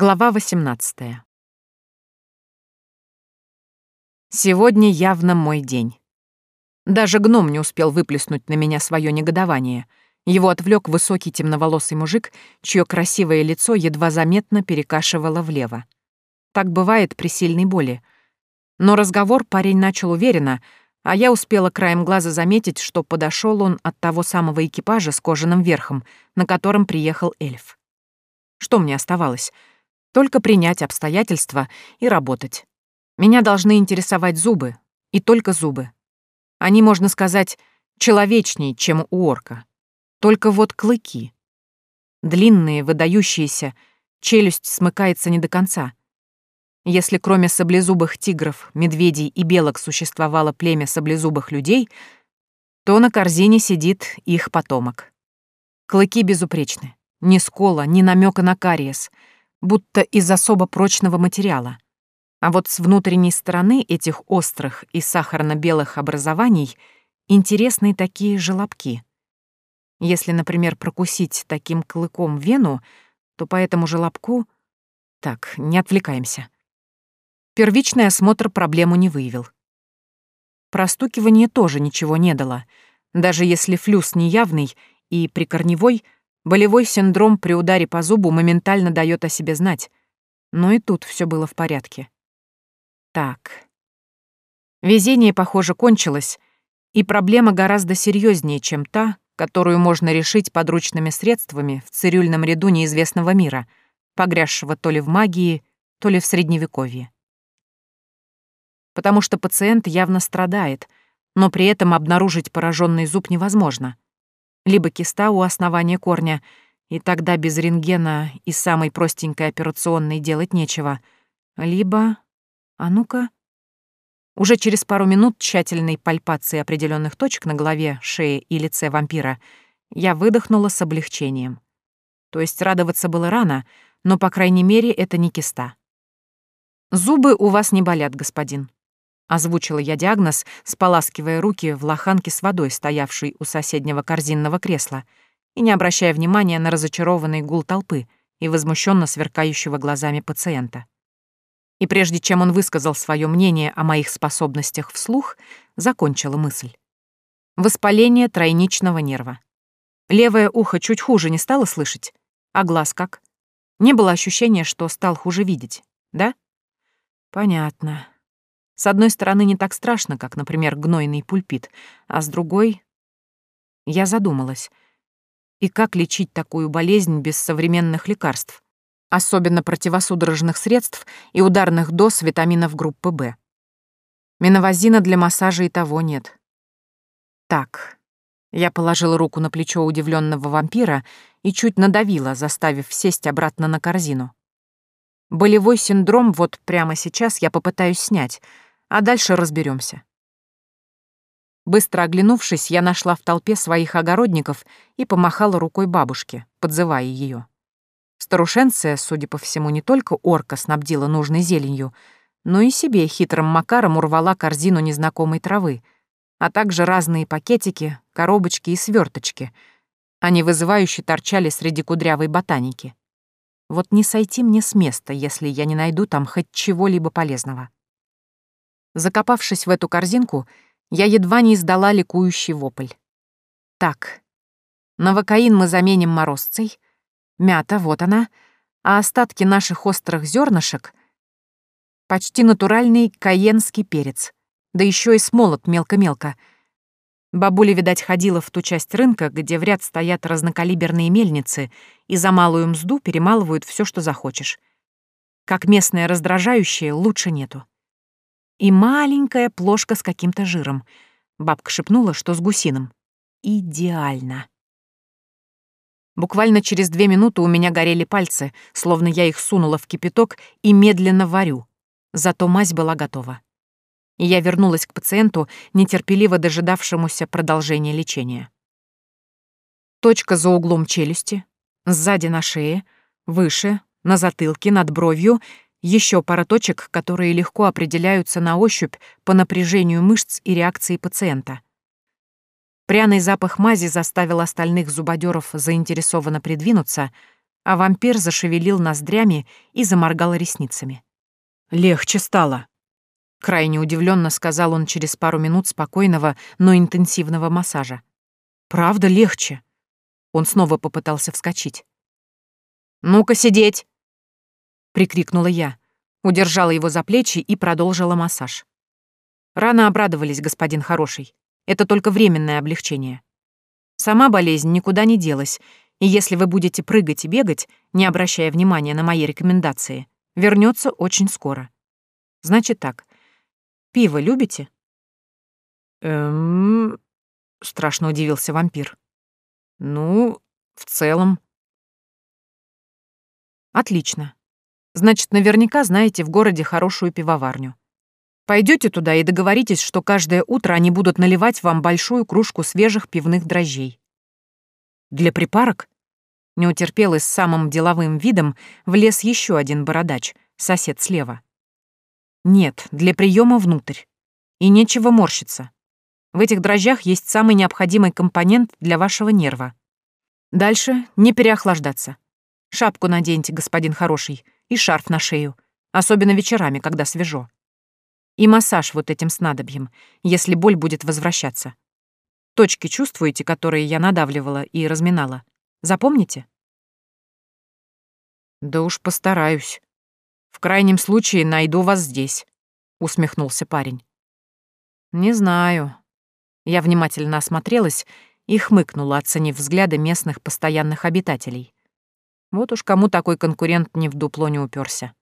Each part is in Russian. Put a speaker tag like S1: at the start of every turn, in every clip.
S1: Глава 18. Сегодня явно мой день. Даже гном не успел выплеснуть на меня свое негодование. Его отвлек высокий темноволосый мужик, чье красивое лицо едва заметно перекашивало влево. Так бывает при сильной боли. Но разговор парень начал уверенно, а я успела краем глаза заметить, что подошел он от того самого экипажа с кожаным верхом, на котором приехал эльф. Что мне оставалось? Только принять обстоятельства и работать. Меня должны интересовать зубы, и только зубы. Они, можно сказать, человечнее, чем у орка. Только вот клыки. Длинные, выдающиеся, челюсть смыкается не до конца. Если кроме саблезубых тигров, медведей и белок существовало племя саблезубых людей, то на корзине сидит их потомок. Клыки безупречны. Ни скола, ни намека на кариес — будто из особо прочного материала. А вот с внутренней стороны этих острых и сахарно-белых образований интересные такие желобки. Если, например, прокусить таким клыком вену, то по этому желобку... Так, не отвлекаемся. Первичный осмотр проблему не выявил. Простукивание тоже ничего не дало. Даже если флюс неявный и прикорневой — Болевой синдром при ударе по зубу моментально дает о себе знать. Но и тут все было в порядке. Так. Везение, похоже, кончилось, и проблема гораздо серьезнее, чем та, которую можно решить подручными средствами в цирюльном ряду неизвестного мира, погрязшего то ли в магии, то ли в средневековье. Потому что пациент явно страдает, но при этом обнаружить пораженный зуб невозможно — либо киста у основания корня, и тогда без рентгена и самой простенькой операционной делать нечего, либо... А ну-ка... Уже через пару минут тщательной пальпации определенных точек на голове, шее и лице вампира я выдохнула с облегчением. То есть радоваться было рано, но, по крайней мере, это не киста. «Зубы у вас не болят, господин», Озвучила я диагноз, споласкивая руки в лоханке с водой, стоявшей у соседнего корзинного кресла, и не обращая внимания на разочарованный гул толпы и возмущенно сверкающего глазами пациента. И прежде чем он высказал свое мнение о моих способностях вслух, закончила мысль. Воспаление тройничного нерва. Левое ухо чуть хуже не стало слышать, а глаз как? Не было ощущения, что стал хуже видеть, да? Понятно. С одной стороны, не так страшно, как, например, гнойный пульпит, а с другой... Я задумалась. И как лечить такую болезнь без современных лекарств? Особенно противосудорожных средств и ударных доз витаминов группы В. Миновазина для массажа и того нет. Так. Я положила руку на плечо удивленного вампира и чуть надавила, заставив сесть обратно на корзину. Болевой синдром вот прямо сейчас я попытаюсь снять — а дальше разберемся. Быстро оглянувшись, я нашла в толпе своих огородников и помахала рукой бабушке, подзывая ее. Старушенция, судя по всему, не только орка снабдила нужной зеленью, но и себе хитрым макаром урвала корзину незнакомой травы, а также разные пакетики, коробочки и сверточки. Они вызывающе торчали среди кудрявой ботаники. Вот не сойти мне с места, если я не найду там хоть чего-либо полезного. Закопавшись в эту корзинку, я едва не издала ликующий вопль. Так, новокаин мы заменим морозцей, мята, вот она, а остатки наших острых зернышек — почти натуральный каенский перец, да еще и смолот мелко-мелко. Бабуля, видать, ходила в ту часть рынка, где в ряд стоят разнокалиберные мельницы и за малую мзду перемалывают все, что захочешь. Как местное раздражающее, лучше нету и маленькая плошка с каким-то жиром. Бабка шепнула, что с гусиным. Идеально. Буквально через две минуты у меня горели пальцы, словно я их сунула в кипяток и медленно варю. Зато мазь была готова. И я вернулась к пациенту, нетерпеливо дожидавшемуся продолжения лечения. Точка за углом челюсти, сзади на шее, выше, на затылке, над бровью еще пара точек, которые легко определяются на ощупь по напряжению мышц и реакции пациента. Пряный запах мази заставил остальных зубодеров заинтересованно придвинуться, а вампир зашевелил ноздрями и заморгал ресницами. «Легче стало», — крайне удивленно сказал он через пару минут спокойного, но интенсивного массажа. «Правда легче?» Он снова попытался вскочить. «Ну-ка сидеть!» — прикрикнула я, удержала его за плечи и продолжила массаж. Рано обрадовались, господин хороший. Это только временное облегчение. Сама болезнь никуда не делась, и если вы будете прыгать и бегать, не обращая внимания на мои рекомендации, вернется очень скоро. Значит так. Пиво любите? Эм... Страшно удивился вампир. Ну, в целом. Отлично. Значит, наверняка знаете в городе хорошую пивоварню. Пойдете туда и договоритесь, что каждое утро они будут наливать вам большую кружку свежих пивных дрожжей. Для припарок? Не утерпел и с самым деловым видом влез еще один бородач, сосед слева. Нет, для приема внутрь. И нечего морщиться. В этих дрожжах есть самый необходимый компонент для вашего нерва. Дальше не переохлаждаться. Шапку наденьте, господин хороший, и шарф на шею, особенно вечерами, когда свежо и массаж вот этим снадобьем, если боль будет возвращаться. Точки чувствуете, которые я надавливала и разминала? Запомните? Да уж постараюсь. В крайнем случае найду вас здесь, усмехнулся парень. Не знаю. Я внимательно осмотрелась и хмыкнула, оценив взгляды местных постоянных обитателей. Вот уж кому такой конкурент не в дупло не уперся.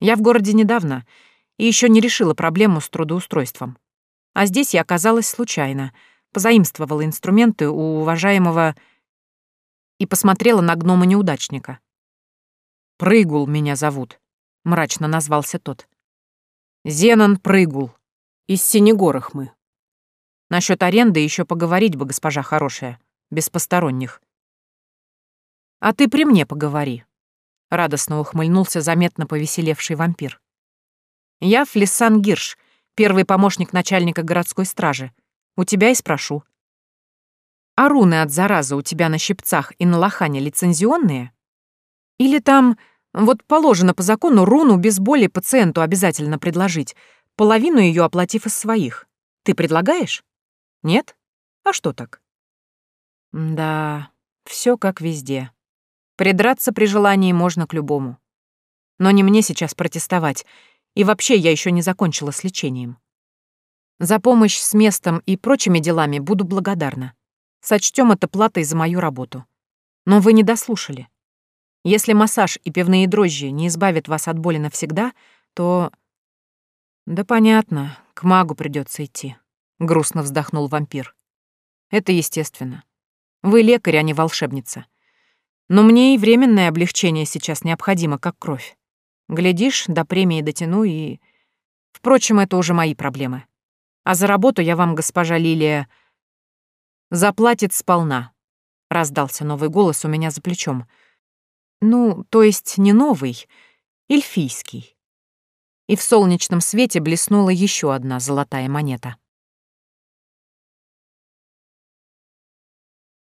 S1: Я в городе недавно — и еще не решила проблему с трудоустройством. А здесь я оказалась случайно, позаимствовала инструменты у уважаемого и посмотрела на гнома-неудачника. «Прыгул меня зовут», — мрачно назвался тот. «Зенон Прыгул. Из Синегорах мы. Насчет аренды еще поговорить бы, госпожа хорошая, без посторонних». «А ты при мне поговори», — радостно ухмыльнулся заметно повеселевший вампир. Я Флиссан Гирш, первый помощник начальника городской стражи. У тебя и спрошу. А руны от заразы у тебя на щипцах и на лохане лицензионные? Или там, вот положено по закону, руну без боли пациенту обязательно предложить, половину ее оплатив из своих. Ты предлагаешь? Нет? А что так? Да, все как везде. Придраться при желании можно к любому. Но не мне сейчас протестовать, и вообще я еще не закончила с лечением. За помощь с местом и прочими делами буду благодарна. Сочтем это платой за мою работу. Но вы не дослушали. Если массаж и пивные дрожжи не избавят вас от боли навсегда, то... Да понятно, к магу придется идти. Грустно вздохнул вампир. Это естественно. Вы лекарь, а не волшебница. Но мне и временное облегчение сейчас необходимо, как кровь. Глядишь, до премии дотяну и... Впрочем, это уже мои проблемы. А за работу я вам, госпожа Лилия, заплатит сполна. Раздался новый голос у меня за плечом. Ну, то есть не новый, эльфийский. И в солнечном свете блеснула еще одна золотая монета.